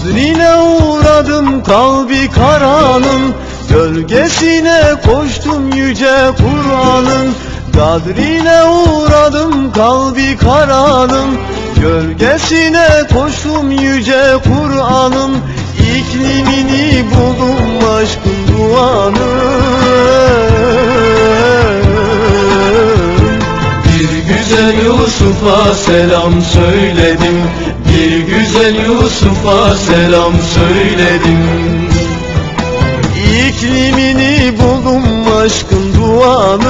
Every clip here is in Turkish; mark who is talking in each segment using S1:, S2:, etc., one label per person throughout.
S1: Kadrine uğradım kalbi karanın. Gölgesine koştum yüce Kur'an'ın. Kadrine uğradım kalbi karanın. Gölgesine koştum yüce Kur'an'ın. İklimini buldum aşkın duanın Bir güzel Yusuf'a selam söyledim Bir güzel Yusuf'a selam söyledim. İklimini buldum aşkın duanın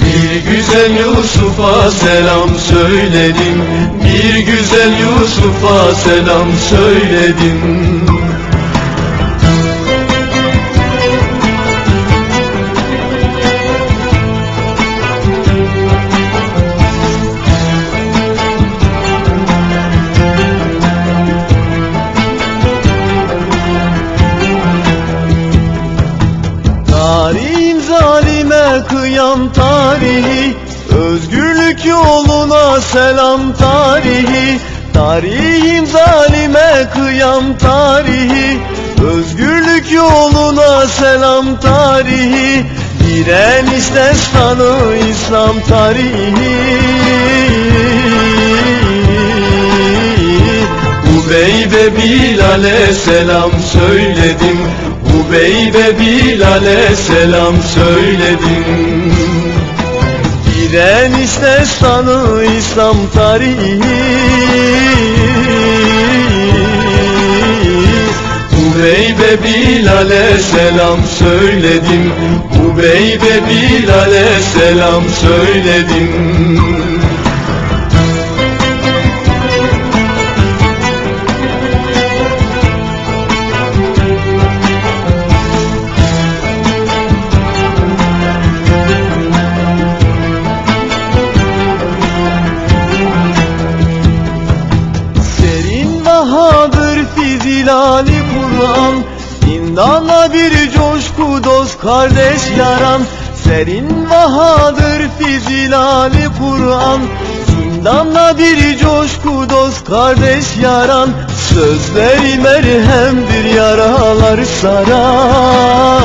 S1: Bir güzel Yusuf'a selam söyledim. Bir güzel Yusuf'a selam söyledim kıyam tarihi Özgürlük yoluna selam tarihi Tarihim zalime kıyam tarihi Özgürlük yoluna selam tarihi Direniş destanı İslam tarihi. Ubey ve Bilal'e selam söyledim Ubey ve Bilal'e selam söyledim Direniş destanı İslam tarihi. Ubey ve Bilal'e selam söyledim Ubey ve Bilal'e selam söyledim İndana bir coşku dost kardeş yaran Serin bahadır fizilali Kur'an. Zindana bir coşku dost kardeş yaran Sözleri merhemdir yaralar saran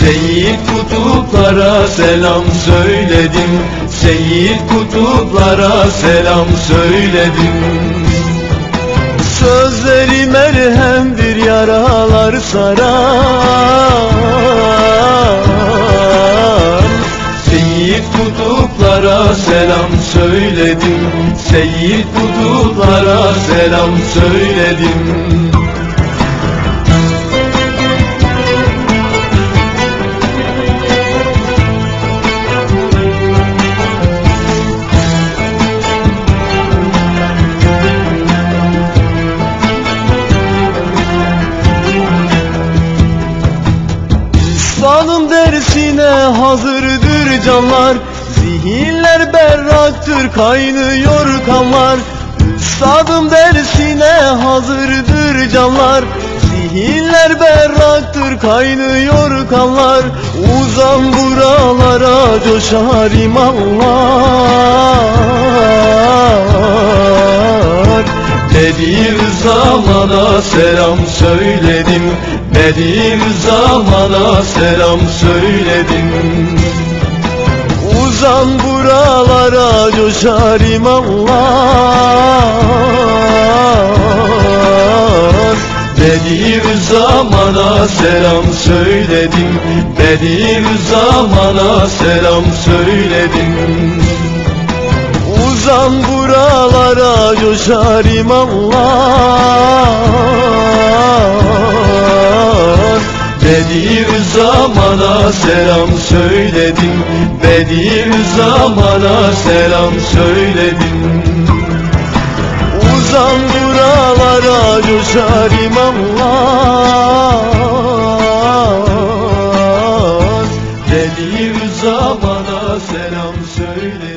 S1: Seyit kutuplara selam söyledim Seyit kutuplara selam söyledim Sözleri merhemdir yaralar saran Seyit kutuplara selam söyledim. Seyit kutuplara selam söyledim canlar Zihinler berraktır kaynıyor kanlar. Üstadım dersine hazırdır canlar Zihinler berraktır kaynıyor kanlar. Uzan buralara coşar imanlar. Bedir zamana selam söyledim Bedir zamana selam söyledim Uzan buralara coşar imanlar. Bedir zamana selam söyledim Bedir zamana selam söyledim Uzan buralara coşar imanlar. Bedir zamana selam söyledim. Bedir zamana selam söyledim. Uzan buralara coşar imamlar. Bedir zamana selam söyledim.